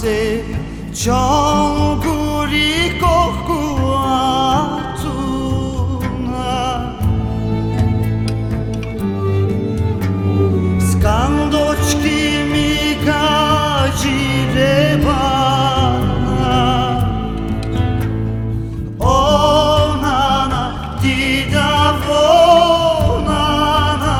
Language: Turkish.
se ciąguri koku atuna mi kadzireba Ona na dida wona na